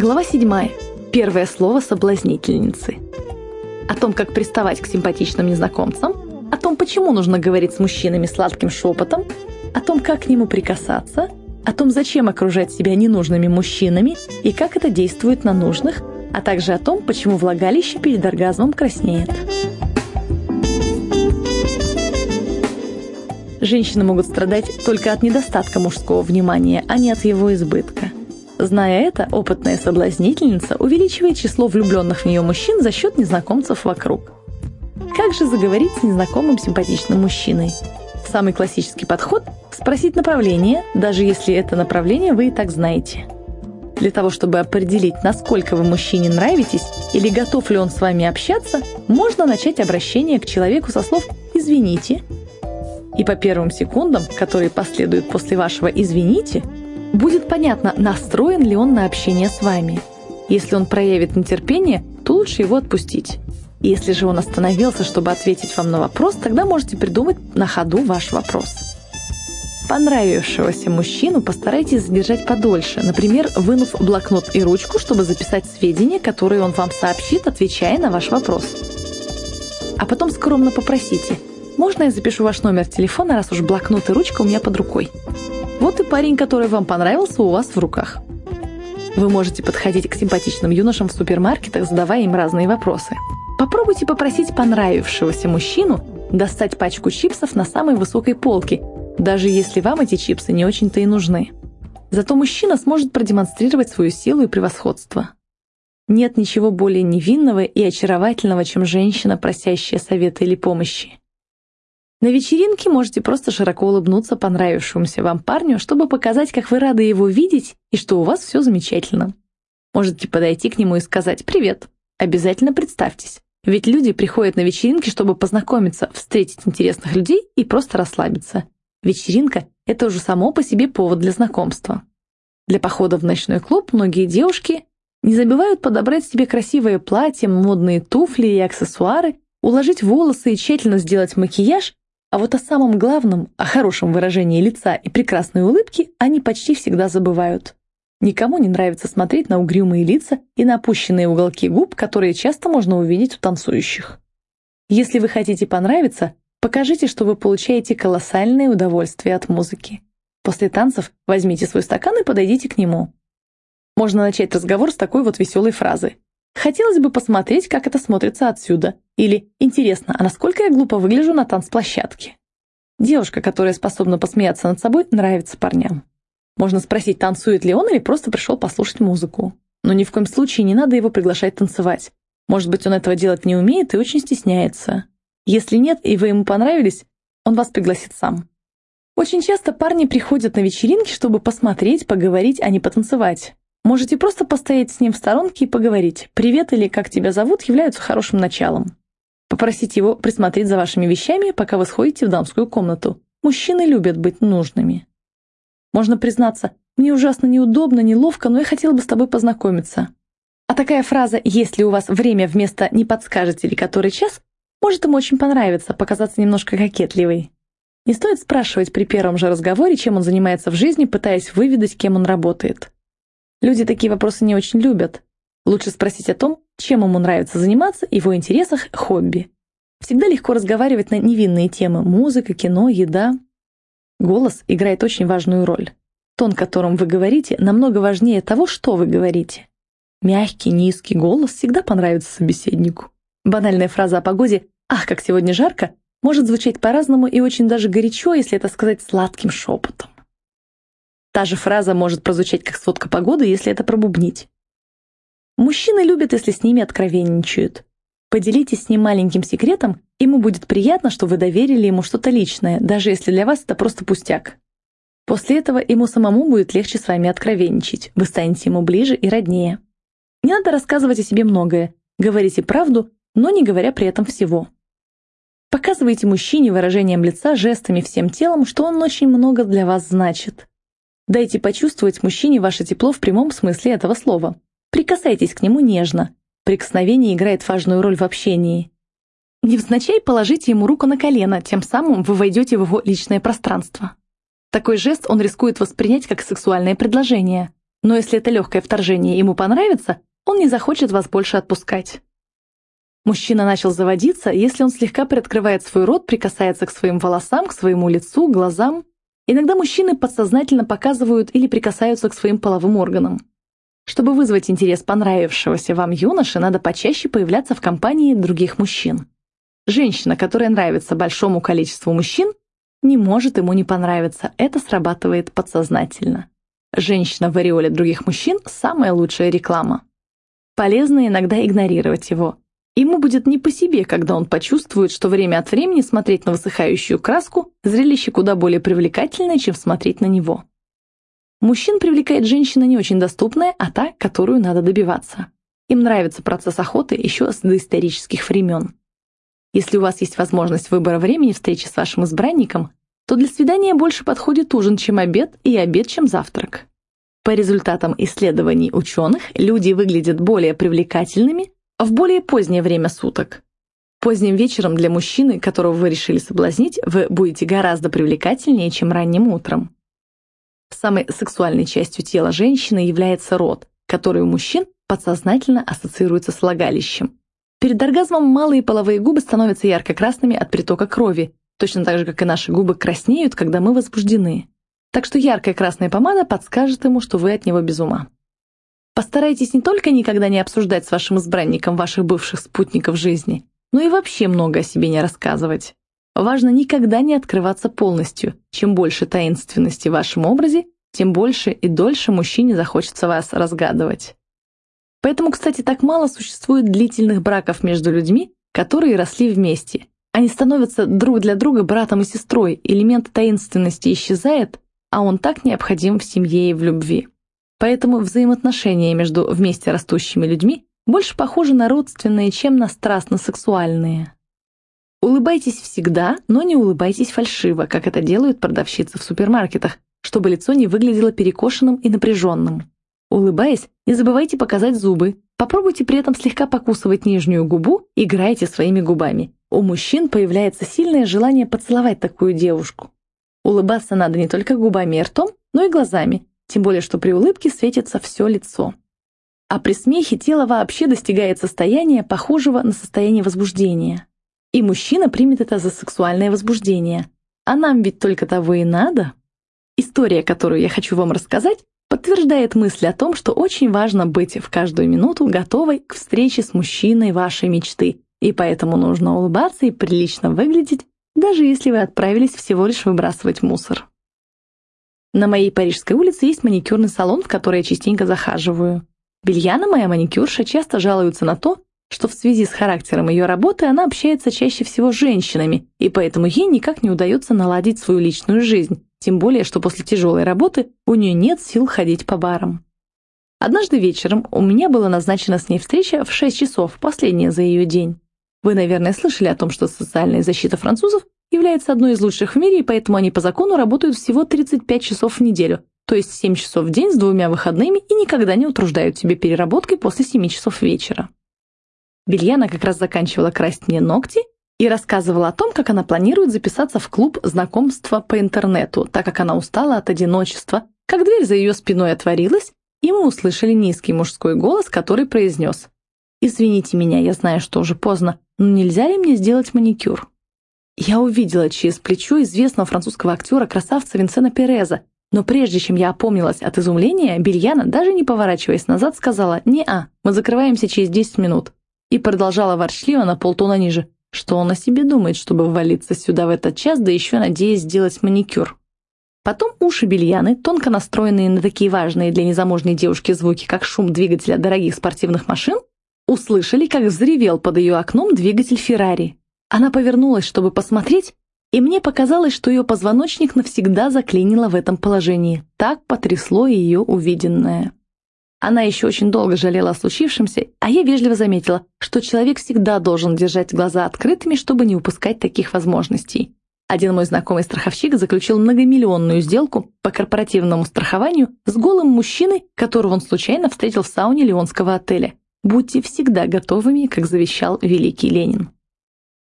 Глава 7. Первое слово соблазнительницы. О том, как приставать к симпатичным незнакомцам, о том, почему нужно говорить с мужчинами сладким шепотом, о том, как к нему прикасаться, о том, зачем окружать себя ненужными мужчинами и как это действует на нужных, а также о том, почему влагалище перед оргазмом краснеет. Женщины могут страдать только от недостатка мужского внимания, а не от его избытка. Зная это, опытная соблазнительница увеличивает число влюбленных в нее мужчин за счет незнакомцев вокруг. Как же заговорить с незнакомым симпатичным мужчиной? Самый классический подход – спросить направление, даже если это направление вы и так знаете. Для того, чтобы определить, насколько вы мужчине нравитесь или готов ли он с вами общаться, можно начать обращение к человеку со слов «извините», и по первым секундам, которые последуют после вашего «извините», будет понятно, настроен ли он на общение с вами. Если он проявит нетерпение, то лучше его отпустить. Если же он остановился, чтобы ответить вам на вопрос, тогда можете придумать на ходу ваш вопрос. Понравившегося мужчину постарайтесь задержать подольше, например, вынув блокнот и ручку, чтобы записать сведения, которые он вам сообщит, отвечая на ваш вопрос. А потом скромно попросите – можно я запишу ваш номер телефона, раз уж блокнот и ручка у меня под рукой? Вот и парень, который вам понравился, у вас в руках. Вы можете подходить к симпатичным юношам в супермаркетах, задавая им разные вопросы. Попробуйте попросить понравившегося мужчину достать пачку чипсов на самой высокой полке, даже если вам эти чипсы не очень-то и нужны. Зато мужчина сможет продемонстрировать свою силу и превосходство. Нет ничего более невинного и очаровательного, чем женщина, просящая совета или помощи. На вечеринке можете просто широко улыбнуться понравившемуся вам парню, чтобы показать, как вы рады его видеть и что у вас все замечательно. Можете подойти к нему и сказать «Привет». Обязательно представьтесь. Ведь люди приходят на вечеринки, чтобы познакомиться, встретить интересных людей и просто расслабиться. Вечеринка – это уже само по себе повод для знакомства. Для похода в ночной клуб многие девушки не забывают подобрать себе красивое платье, модные туфли и аксессуары, уложить волосы и тщательно сделать макияж, а вот о самом главном, о хорошем выражении лица и прекрасной улыбке они почти всегда забывают. Никому не нравится смотреть на угрюмые лица и на опущенные уголки губ, которые часто можно увидеть у танцующих. Если вы хотите понравиться, покажите, что вы получаете колоссальное удовольствие от музыки. После танцев возьмите свой стакан и подойдите к нему. Можно начать разговор с такой вот веселой фразы. Хотелось бы посмотреть, как это смотрится отсюда. Или «Интересно, а насколько я глупо выгляжу на танцплощадке?» Девушка, которая способна посмеяться над собой, нравится парням. Можно спросить, танцует ли он или просто пришел послушать музыку. Но ни в коем случае не надо его приглашать танцевать. Может быть, он этого делать не умеет и очень стесняется. Если нет, и вы ему понравились, он вас пригласит сам. Очень часто парни приходят на вечеринки, чтобы посмотреть, поговорить, а не потанцевать. Можете просто постоять с ним в сторонке и поговорить. «Привет» или «Как тебя зовут» являются хорошим началом. Попросить его присмотреть за вашими вещами, пока вы сходите в дамскую комнату. Мужчины любят быть нужными. Можно признаться, мне ужасно неудобно, неловко, но я хотела бы с тобой познакомиться. А такая фраза «если у вас время вместо «не подскажете ли который час» может ему очень понравиться, показаться немножко кокетливой. Не стоит спрашивать при первом же разговоре, чем он занимается в жизни, пытаясь выведать, кем он работает. Люди такие вопросы не очень любят. Лучше спросить о том, чем ему нравится заниматься, его интересах, хобби. Всегда легко разговаривать на невинные темы – музыка, кино, еда. Голос играет очень важную роль. Тон, которым вы говорите, намного важнее того, что вы говорите. Мягкий, низкий голос всегда понравится собеседнику. Банальная фраза о погоде «Ах, как сегодня жарко» может звучать по-разному и очень даже горячо, если это сказать сладким шепотом. Та же фраза может прозвучать как сводка погоды, если это пробубнить. Мужчины любят, если с ними откровенничают. Поделитесь с ним маленьким секретом, ему будет приятно, что вы доверили ему что-то личное, даже если для вас это просто пустяк. После этого ему самому будет легче с вами откровенничать, вы станете ему ближе и роднее. Не надо рассказывать о себе многое, говорите правду, но не говоря при этом всего. Показывайте мужчине выражением лица, жестами, всем телом, что он очень много для вас значит. Дайте почувствовать мужчине ваше тепло в прямом смысле этого слова. Прикасайтесь к нему нежно. Прикосновение играет важную роль в общении. Невзначай положите ему руку на колено, тем самым вы войдете в его личное пространство. Такой жест он рискует воспринять как сексуальное предложение. Но если это легкое вторжение ему понравится, он не захочет вас больше отпускать. Мужчина начал заводиться, если он слегка приоткрывает свой рот, прикасается к своим волосам, к своему лицу, глазам. Иногда мужчины подсознательно показывают или прикасаются к своим половым органам. Чтобы вызвать интерес понравившегося вам юноши, надо почаще появляться в компании других мужчин. Женщина, которая нравится большому количеству мужчин, не может ему не понравиться, это срабатывает подсознательно. Женщина в ореоле других мужчин – самая лучшая реклама. Полезно иногда игнорировать его. Ему будет не по себе, когда он почувствует, что время от времени смотреть на высыхающую краску – зрелище куда более привлекательное, чем смотреть на него. Мужчин привлекает женщина не очень доступная, а та, которую надо добиваться. Им нравится процесс охоты еще с доисторических времен. Если у вас есть возможность выбора времени встречи с вашим избранником, то для свидания больше подходит ужин, чем обед, и обед, чем завтрак. По результатам исследований ученых, люди выглядят более привлекательными в более позднее время суток. Поздним вечером для мужчины, которого вы решили соблазнить, вы будете гораздо привлекательнее, чем ранним утром. Самой сексуальной частью тела женщины является рот, который у мужчин подсознательно ассоциируется с влагалищем. Перед оргазмом малые половые губы становятся ярко-красными от притока крови, точно так же, как и наши губы краснеют, когда мы возбуждены. Так что яркая красная помада подскажет ему, что вы от него без ума. Постарайтесь не только никогда не обсуждать с вашим избранником ваших бывших спутников жизни, но и вообще много о себе не рассказывать. Важно никогда не открываться полностью. Чем больше таинственности в вашем образе, тем больше и дольше мужчине захочется вас разгадывать. Поэтому, кстати, так мало существует длительных браков между людьми, которые росли вместе. Они становятся друг для друга братом и сестрой, элемент таинственности исчезает, а он так необходим в семье и в любви. Поэтому взаимоотношения между вместе растущими людьми больше похожи на родственные, чем на страстно-сексуальные. Улыбайтесь всегда, но не улыбайтесь фальшиво, как это делают продавщицы в супермаркетах, чтобы лицо не выглядело перекошенным и напряженным. Улыбаясь, не забывайте показать зубы. Попробуйте при этом слегка покусывать нижнюю губу, играйте своими губами. У мужчин появляется сильное желание поцеловать такую девушку. Улыбаться надо не только губами и ртом, но и глазами, тем более что при улыбке светится все лицо. А при смехе тело вообще достигает состояния, похожего на состояние возбуждения. И мужчина примет это за сексуальное возбуждение. А нам ведь только того и надо. История, которую я хочу вам рассказать, подтверждает мысль о том, что очень важно быть в каждую минуту готовой к встрече с мужчиной вашей мечты, и поэтому нужно улыбаться и прилично выглядеть, даже если вы отправились всего лишь выбрасывать мусор. На моей парижской улице есть маникюрный салон, в который я частенько захаживаю. Бельяна, моя маникюрша, часто жалуется на то, что в связи с характером ее работы она общается чаще всего с женщинами, и поэтому ей никак не удается наладить свою личную жизнь, тем более, что после тяжелой работы у нее нет сил ходить по барам. Однажды вечером у меня была назначена с ней встреча в 6 часов, последняя за ее день. Вы, наверное, слышали о том, что социальная защита французов является одной из лучших в мире, и поэтому они по закону работают всего 35 часов в неделю, то есть 7 часов в день с двумя выходными и никогда не утруждают себе переработкой после 7 часов вечера. Бельяна как раз заканчивала красть мне ногти, и рассказывала о том, как она планирует записаться в клуб знакомства по интернету, так как она устала от одиночества, как дверь за ее спиной отворилась, и мы услышали низкий мужской голос, который произнес «Извините меня, я знаю, что уже поздно, но нельзя ли мне сделать маникюр?» Я увидела через плечо известного французского актера-красавца Винсена Переза, но прежде чем я опомнилась от изумления, Бельяна, даже не поворачиваясь назад, сказала «Не-а, мы закрываемся через 10 минут» и продолжала ворчливо на полтона ниже что он о себе думает, чтобы ввалиться сюда в этот час, да еще надеясь сделать маникюр? Потом уши бельяны, тонко настроенные на такие важные для незамужней девушки звуки, как шум двигателя дорогих спортивных машин, услышали, как взревел под ее окном двигатель Феррари. Она повернулась, чтобы посмотреть, и мне показалось, что ее позвоночник навсегда заклинило в этом положении. Так потрясло ее увиденное. Она еще очень долго жалела о случившемся, а я вежливо заметила, что человек всегда должен держать глаза открытыми, чтобы не упускать таких возможностей. Один мой знакомый страховщик заключил многомиллионную сделку по корпоративному страхованию с голым мужчиной, которого он случайно встретил в сауне Леонского отеля. Будьте всегда готовыми, как завещал великий Ленин.